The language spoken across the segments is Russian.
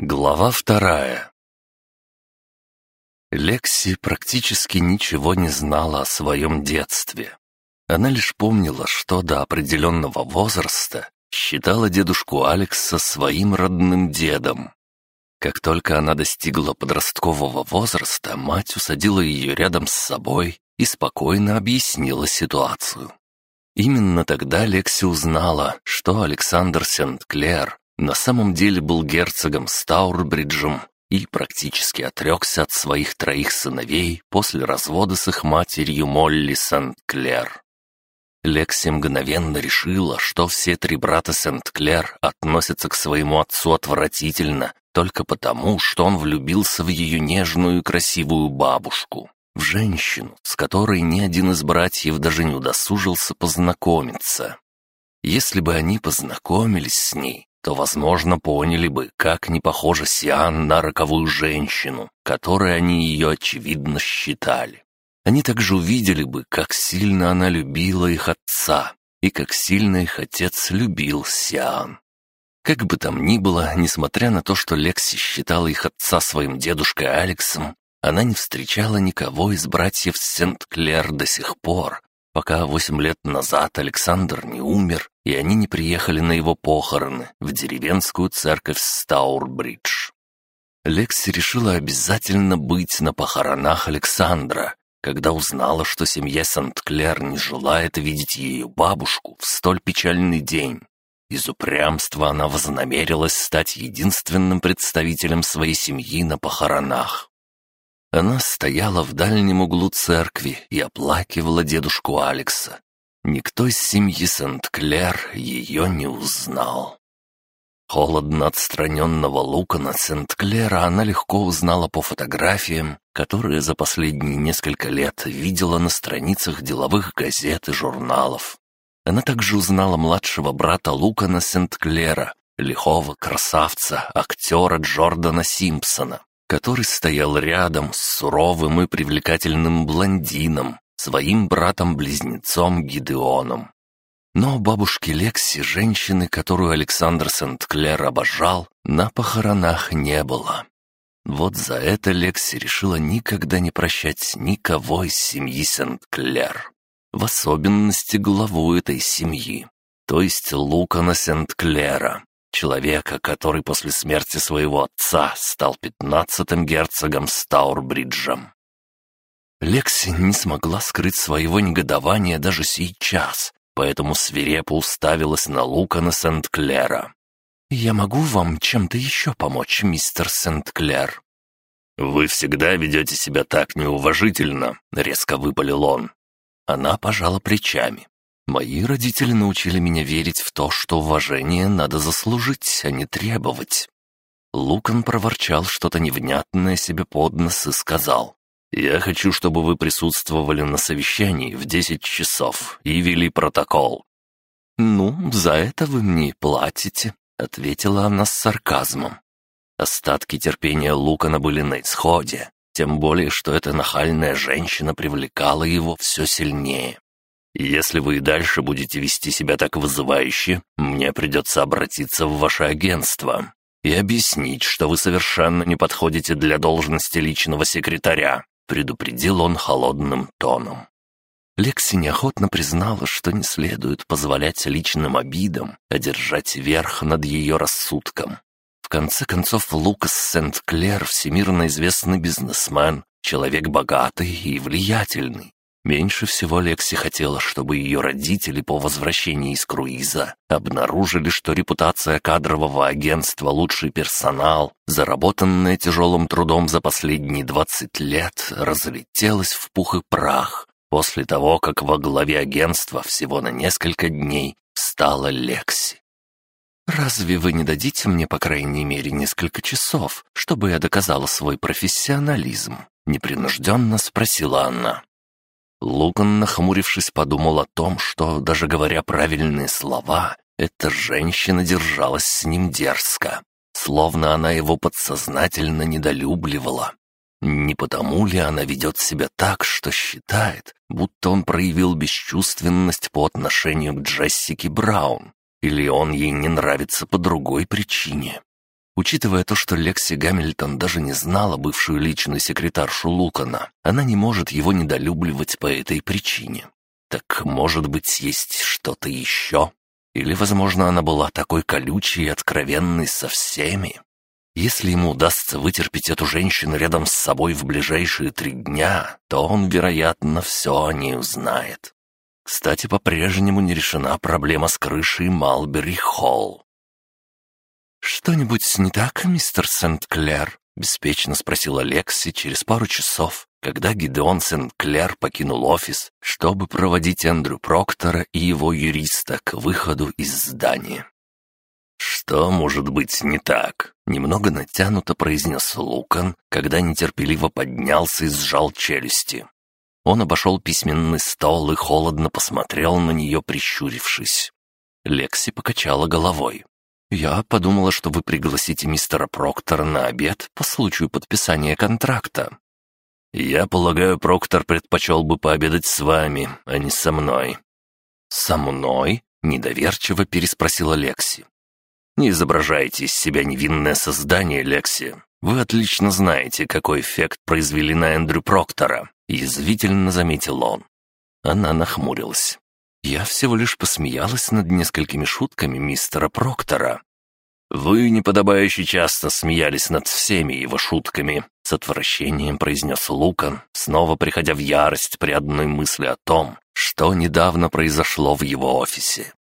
Глава вторая Лекси практически ничего не знала о своем детстве. Она лишь помнила, что до определенного возраста считала дедушку Алекса своим родным дедом. Как только она достигла подросткового возраста, мать усадила ее рядом с собой и спокойно объяснила ситуацию. Именно тогда Лекси узнала, что Александр Сент-Клер на самом деле был герцогом Стаурбриджем и практически отрекся от своих троих сыновей после развода с их матерью Молли Сент-Клер. Лекси мгновенно решила, что все три брата Сент-Клер относятся к своему отцу отвратительно только потому, что он влюбился в ее нежную и красивую бабушку, в женщину, с которой ни один из братьев даже не удосужился познакомиться. Если бы они познакомились с ней, то, возможно, поняли бы, как не похожа Сиан на роковую женщину, которой они ее, очевидно, считали. Они также увидели бы, как сильно она любила их отца, и как сильно их отец любил Сиан. Как бы там ни было, несмотря на то, что Лекси считала их отца своим дедушкой Алексом, она не встречала никого из братьев Сент-Клер до сих пор, пока восемь лет назад Александр не умер, и они не приехали на его похороны в деревенскую церковь Стаурбридж. Лекси решила обязательно быть на похоронах Александра, когда узнала, что семья Сент-Клер не желает видеть ее бабушку в столь печальный день. Из упрямства она вознамерилась стать единственным представителем своей семьи на похоронах. Она стояла в дальнем углу церкви и оплакивала дедушку Алекса. Никто из семьи Сент-Клер ее не узнал. Холодно отстраненного Лукана Сент-Клера она легко узнала по фотографиям, которые за последние несколько лет видела на страницах деловых газет и журналов. Она также узнала младшего брата Лукана Сент-Клера, лихого красавца, актера Джордана Симпсона который стоял рядом с суровым и привлекательным блондином, своим братом-близнецом Гидеоном. Но бабушки Лекси, женщины, которую Александр Сент-Клер обожал, на похоронах не было. Вот за это Лекси решила никогда не прощать никого из семьи Сент-Клер. В особенности главу этой семьи, то есть Лукана Сент-Клера, Человека, который после смерти своего отца стал пятнадцатым герцогом Стаурбриджем. Лекси не смогла скрыть своего негодования даже сейчас, поэтому свирепо уставилась на Лукана Сент-Клера. «Я могу вам чем-то еще помочь, мистер Сент-Клер?» «Вы всегда ведете себя так неуважительно», — резко выпалил он. Она пожала плечами. Мои родители научили меня верить в то, что уважение надо заслужить, а не требовать. Лукан проворчал что-то невнятное себе под нос и сказал. «Я хочу, чтобы вы присутствовали на совещании в десять часов и вели протокол». «Ну, за это вы мне платите», — ответила она с сарказмом. Остатки терпения Лукана были на исходе, тем более, что эта нахальная женщина привлекала его все сильнее. Если вы и дальше будете вести себя так вызывающе, мне придется обратиться в ваше агентство и объяснить, что вы совершенно не подходите для должности личного секретаря», предупредил он холодным тоном. Лекси неохотно признала, что не следует позволять личным обидам одержать верх над ее рассудком. В конце концов, Лукас Сент-Клер — всемирно известный бизнесмен, человек богатый и влиятельный. Меньше всего Лекси хотела, чтобы ее родители по возвращении из круиза обнаружили, что репутация кадрового агентства «Лучший персонал», заработанная тяжелым трудом за последние 20 лет, разлетелась в пух и прах после того, как во главе агентства всего на несколько дней стала Лекси. «Разве вы не дадите мне, по крайней мере, несколько часов, чтобы я доказала свой профессионализм?» — непринужденно спросила она. Луган, нахмурившись, подумал о том, что, даже говоря правильные слова, эта женщина держалась с ним дерзко, словно она его подсознательно недолюбливала. Не потому ли она ведет себя так, что считает, будто он проявил бесчувственность по отношению к Джессике Браун, или он ей не нравится по другой причине? Учитывая то, что Лекси Гамильтон даже не знала бывшую личную секретаршу Лукана, она не может его недолюбливать по этой причине. Так, может быть, есть что-то еще? Или, возможно, она была такой колючей и откровенной со всеми? Если ему удастся вытерпеть эту женщину рядом с собой в ближайшие три дня, то он, вероятно, все о ней узнает. Кстати, по-прежнему не решена проблема с крышей Малбери-Холл. «Что-нибудь не так, мистер Сент-Клер?» — беспечно спросила Лекси через пару часов, когда Гидеон Сент-Клер покинул офис, чтобы проводить Эндрю Проктора и его юриста к выходу из здания. «Что может быть не так?» — немного натянуто произнес Лукан, когда нетерпеливо поднялся и сжал челюсти. Он обошел письменный стол и холодно посмотрел на нее, прищурившись. Лекси покачала головой. «Я подумала, что вы пригласите мистера Проктора на обед по случаю подписания контракта». «Я полагаю, Проктор предпочел бы пообедать с вами, а не со мной». «Со мной?» — недоверчиво переспросила Лекси. Не изображайте из себя невинное создание, Лекси. Вы отлично знаете, какой эффект произвели на Эндрю Проктора», — язвительно заметил он. Она нахмурилась. «Я всего лишь посмеялась над несколькими шутками мистера Проктора». «Вы неподобающе часто смеялись над всеми его шутками», — с отвращением произнес Лукан, снова приходя в ярость при одной мысли о том, что недавно произошло в его офисе.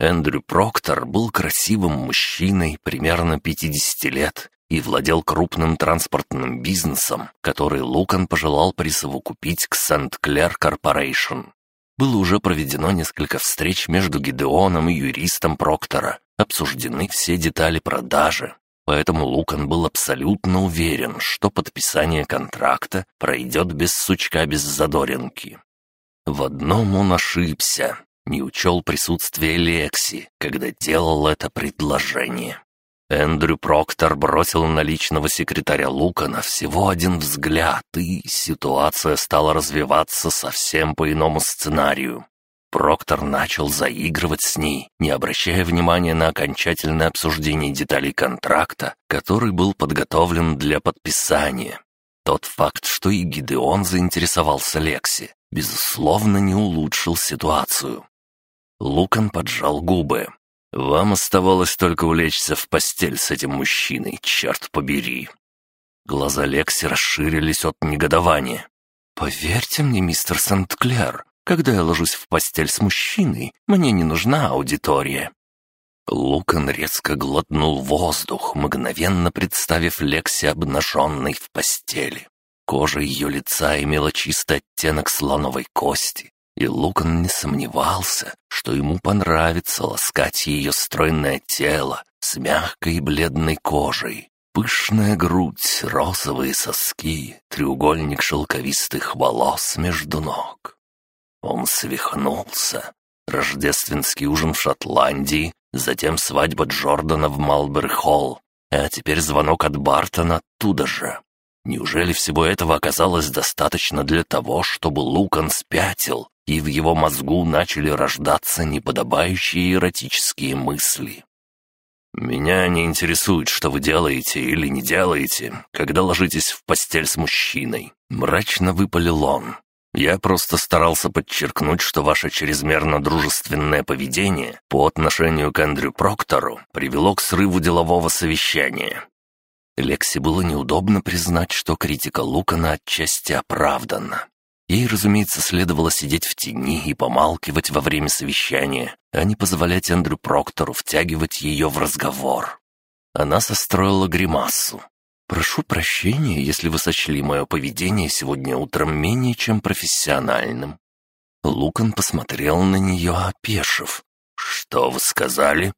Эндрю Проктор был красивым мужчиной примерно 50 лет и владел крупным транспортным бизнесом, который Лукан пожелал присовокупить к Сент-Клер Корпорейшн. Было уже проведено несколько встреч между Гидеоном и юристом Проктора, обсуждены все детали продажи, поэтому Лукан был абсолютно уверен, что подписание контракта пройдет без сучка, без задоринки. В одном он ошибся не учел присутствие Лекси, когда делал это предложение. Эндрю Проктор бросил на личного секретаря Лукана всего один взгляд, и ситуация стала развиваться совсем по иному сценарию. Проктор начал заигрывать с ней, не обращая внимания на окончательное обсуждение деталей контракта, который был подготовлен для подписания. Тот факт, что и Гидеон заинтересовался Лекси, безусловно, не улучшил ситуацию. Лукан поджал губы. «Вам оставалось только улечься в постель с этим мужчиной, черт побери!» Глаза Лекси расширились от негодования. «Поверьте мне, мистер Сент-Клер, когда я ложусь в постель с мужчиной, мне не нужна аудитория». Лукан резко глотнул воздух, мгновенно представив Лекси обнаженной в постели. Кожа ее лица имела чистый оттенок слоновой кости, и Лукан не сомневался, что ему понравится ласкать ее стройное тело с мягкой бледной кожей. Пышная грудь, розовые соски, треугольник шелковистых волос между ног. Он свихнулся. Рождественский ужин в Шотландии, затем свадьба Джордана в Малбери-Холл, а теперь звонок от Бартона оттуда же. Неужели всего этого оказалось достаточно для того, чтобы Лукан спятил и в его мозгу начали рождаться неподобающие эротические мысли. «Меня не интересует, что вы делаете или не делаете, когда ложитесь в постель с мужчиной», — мрачно выпалил он. «Я просто старался подчеркнуть, что ваше чрезмерно дружественное поведение по отношению к Эндрю Проктору привело к срыву делового совещания». Лекси было неудобно признать, что критика Лукана отчасти оправдана. Ей, разумеется, следовало сидеть в тени и помалкивать во время совещания, а не позволять Эндрю Проктору втягивать ее в разговор. Она состроила гримасу. «Прошу прощения, если вы сочли мое поведение сегодня утром менее чем профессиональным». Лукан посмотрел на нее, опешив. «Что вы сказали?»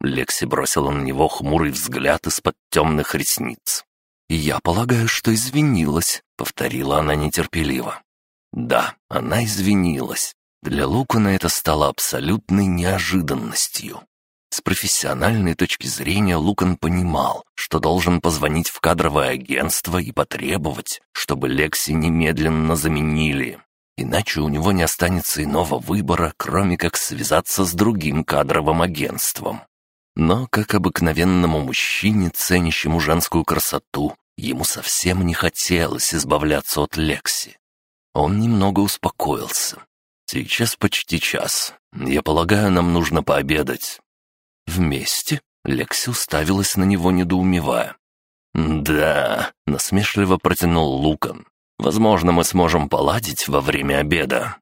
Лекси бросила на него хмурый взгляд из-под темных ресниц. «Я полагаю, что извинилась», — повторила она нетерпеливо. Да, она извинилась. Для Лукана это стало абсолютной неожиданностью. С профессиональной точки зрения Лукан понимал, что должен позвонить в кадровое агентство и потребовать, чтобы Лекси немедленно заменили. Иначе у него не останется иного выбора, кроме как связаться с другим кадровым агентством. Но, как обыкновенному мужчине, ценящему женскую красоту, ему совсем не хотелось избавляться от Лекси. Он немного успокоился. «Сейчас почти час. Я полагаю, нам нужно пообедать». «Вместе?» — Лекси уставилась на него, недоумевая. «Да», — насмешливо протянул Лукан. «Возможно, мы сможем поладить во время обеда».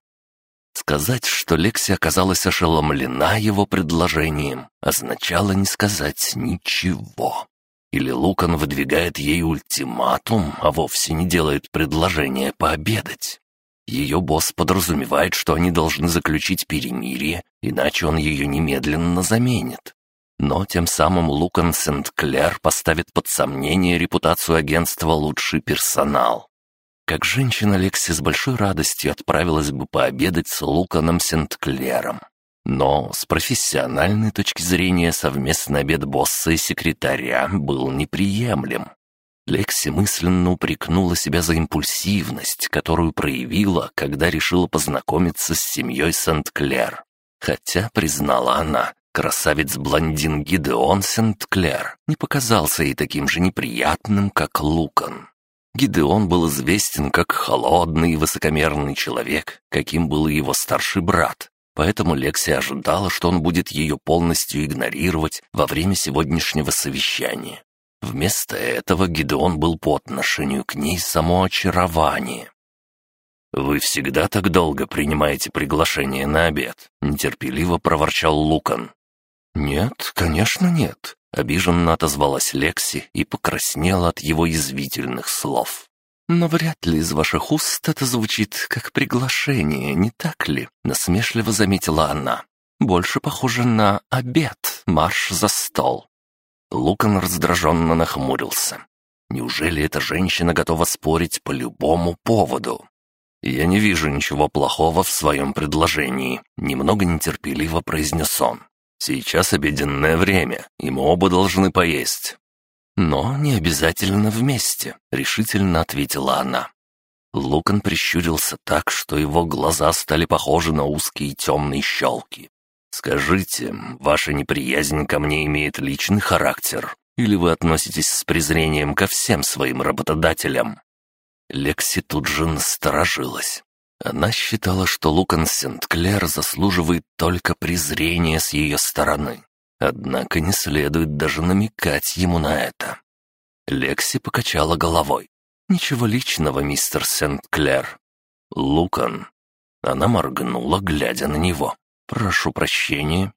Сказать, что Лекси оказалась ошеломлена его предложением, означало не сказать ничего. Или Лукан выдвигает ей ультиматум, а вовсе не делает предложение пообедать. Ее босс подразумевает, что они должны заключить перемирие, иначе он ее немедленно заменит. Но тем самым Лукан Сент-Клер поставит под сомнение репутацию агентства «Лучший персонал». Как женщина, Лекси с большой радостью отправилась бы пообедать с Луканом Сент-Клером. Но с профессиональной точки зрения совместный обед босса и секретаря был неприемлем. Лекси мысленно упрекнула себя за импульсивность, которую проявила, когда решила познакомиться с семьей Сент-Клер. Хотя, признала она, красавец-блондин Гидеон Сент-Клер не показался ей таким же неприятным, как Лукан. Гидеон был известен как холодный и высокомерный человек, каким был его старший брат. Поэтому Лекси ожидала, что он будет ее полностью игнорировать во время сегодняшнего совещания. Вместо этого Гидеон был по отношению к ней само очарование. «Вы всегда так долго принимаете приглашение на обед?» — нетерпеливо проворчал Лукан. «Нет, конечно нет. Обиженно отозвалась Лекси и покраснела от его язвительных слов. «Но вряд ли из ваших уст это звучит как приглашение, не так ли?» — насмешливо заметила она. «Больше похоже на обед, марш за стол». Лукан раздраженно нахмурился. «Неужели эта женщина готова спорить по любому поводу?» «Я не вижу ничего плохого в своем предложении», — немного нетерпеливо произнес он. Сейчас обеденное время, и мы оба должны поесть». «Но не обязательно вместе», — решительно ответила она. Лукан прищурился так, что его глаза стали похожи на узкие темные щелки. «Скажите, ваша неприязнь ко мне имеет личный характер, или вы относитесь с презрением ко всем своим работодателям?» Лекси тут же насторожилась. Она считала, что Лукан Сент-Клер заслуживает только презрения с ее стороны. Однако не следует даже намекать ему на это. Лекси покачала головой. «Ничего личного, мистер Сент-Клер». «Лукан». Она моргнула, глядя на него. «Прошу прощения».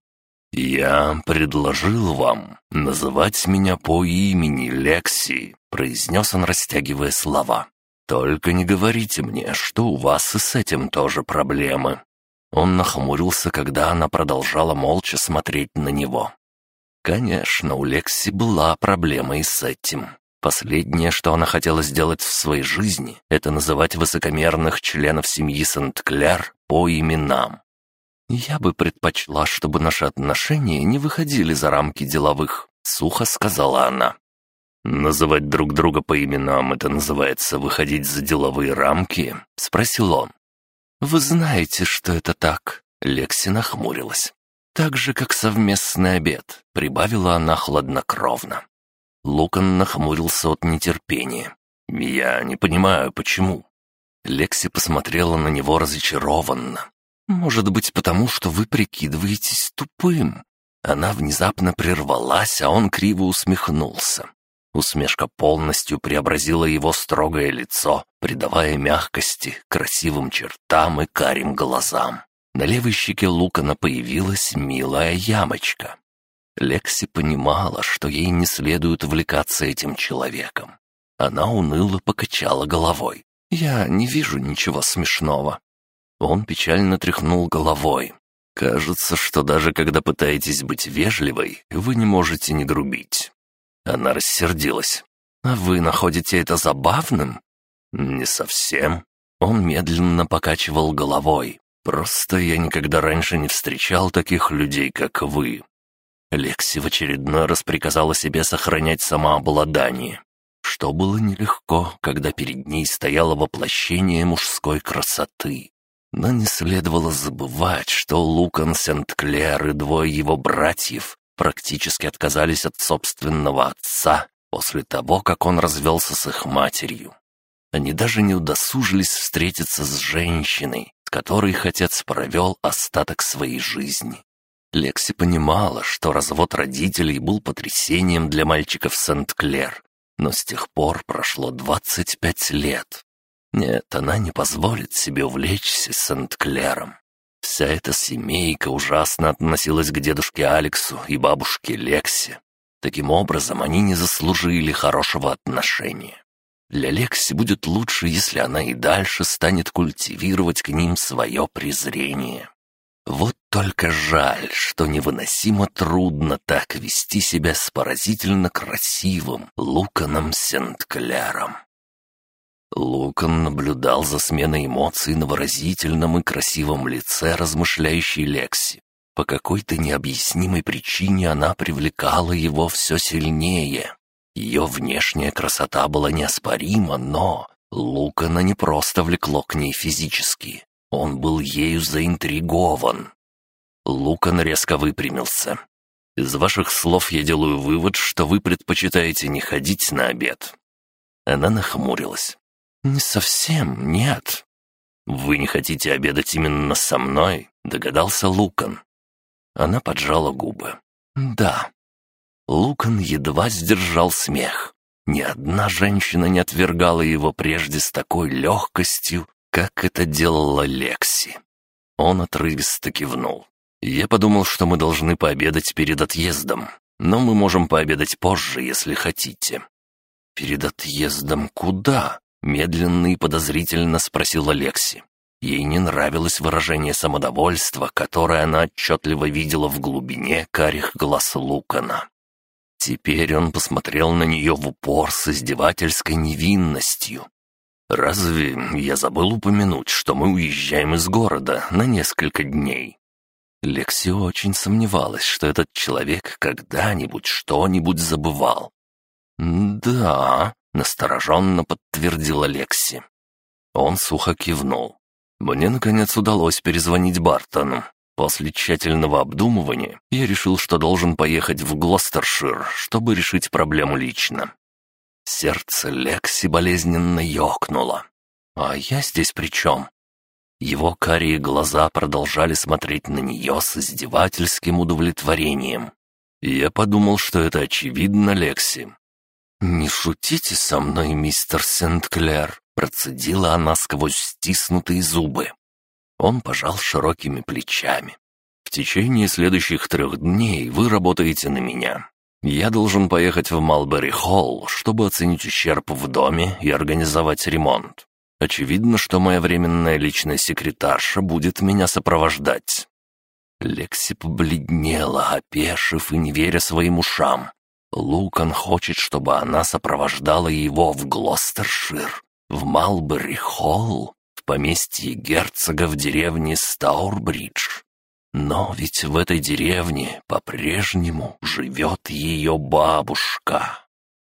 «Я предложил вам называть меня по имени Лекси», — произнес он, растягивая слова. «Только не говорите мне, что у вас и с этим тоже проблемы». Он нахмурился, когда она продолжала молча смотреть на него. Конечно, у Лекси была проблема и с этим. Последнее, что она хотела сделать в своей жизни, это называть высокомерных членов семьи Сент-Кляр по именам. «Я бы предпочла, чтобы наши отношения не выходили за рамки деловых», — сухо сказала она. «Называть друг друга по именам — это называется выходить за деловые рамки?» — спросил он. «Вы знаете, что это так?» — Лекси нахмурилась. «Так же, как совместный обед», — прибавила она хладнокровно. Лукан нахмурился от нетерпения. «Я не понимаю, почему». Лекси посмотрела на него разочарованно. «Может быть, потому что вы прикидываетесь тупым?» Она внезапно прервалась, а он криво усмехнулся. Усмешка полностью преобразила его строгое лицо, придавая мягкости, красивым чертам и карим глазам. На левой щеке Лукана появилась милая ямочка. Лекси понимала, что ей не следует увлекаться этим человеком. Она уныло покачала головой. «Я не вижу ничего смешного». Он печально тряхнул головой. «Кажется, что даже когда пытаетесь быть вежливой, вы не можете не грубить. Она рассердилась. «А вы находите это забавным?» «Не совсем». Он медленно покачивал головой. «Просто я никогда раньше не встречал таких людей, как вы». Лекси в очередной раз приказала себе сохранять самообладание, что было нелегко, когда перед ней стояло воплощение мужской красоты. Но не следовало забывать, что Лукан Сент-Клер и двое его братьев практически отказались от собственного отца после того, как он развелся с их матерью. Они даже не удосужились встретиться с женщиной, с которой их отец провел остаток своей жизни. Лекси понимала, что развод родителей был потрясением для мальчиков Сент-Клер, но с тех пор прошло 25 лет. Нет, она не позволит себе увлечься Сент-Клером. Вся эта семейка ужасно относилась к дедушке Алексу и бабушке Лексе. Таким образом, они не заслужили хорошего отношения. Для Лекси будет лучше, если она и дальше станет культивировать к ним свое презрение. Вот только жаль, что невыносимо трудно так вести себя с поразительно красивым Луканом Сент-Кляром. Лукан наблюдал за сменой эмоций на выразительном и красивом лице размышляющей Лекси. По какой-то необъяснимой причине она привлекала его все сильнее. Ее внешняя красота была неоспорима, но Лукана не просто влекло к ней физически. Он был ею заинтригован. Лукан резко выпрямился. «Из ваших слов я делаю вывод, что вы предпочитаете не ходить на обед». Она нахмурилась. «Не совсем, нет». «Вы не хотите обедать именно со мной?» — догадался Лукан. Она поджала губы. «Да». Лукан едва сдержал смех. Ни одна женщина не отвергала его прежде с такой легкостью, как это делала Лекси. Он отрывисто кивнул. «Я подумал, что мы должны пообедать перед отъездом, но мы можем пообедать позже, если хотите». «Перед отъездом куда?» Медленно и подозрительно спросила Лекси. Ей не нравилось выражение самодовольства, которое она отчетливо видела в глубине карих глаз Лукана. Теперь он посмотрел на нее в упор с издевательской невинностью. «Разве я забыл упомянуть, что мы уезжаем из города на несколько дней?» Лекси очень сомневалась, что этот человек когда-нибудь что-нибудь забывал. «Да», Настороженно подтвердила Лекси. Он сухо кивнул. Мне, наконец, удалось перезвонить Бартону. После тщательного обдумывания я решил, что должен поехать в Глостершир, чтобы решить проблему лично. Сердце Лекси болезненно ёкнуло. «А я здесь при чем?» Его карие глаза продолжали смотреть на нее с издевательским удовлетворением. Я подумал, что это очевидно, Лекси. «Не шутите со мной, мистер Сент-Клер», — процедила она сквозь стиснутые зубы. Он пожал широкими плечами. «В течение следующих трех дней вы работаете на меня. Я должен поехать в Малбери-Холл, чтобы оценить ущерб в доме и организовать ремонт. Очевидно, что моя временная личная секретарша будет меня сопровождать». Лекси побледнела, опешив и не веря своим ушам. Лукан хочет, чтобы она сопровождала его в Глостершир, в Малбери-Холл, в поместье герцога в деревне Стаурбридж. Но ведь в этой деревне по-прежнему живет ее бабушка.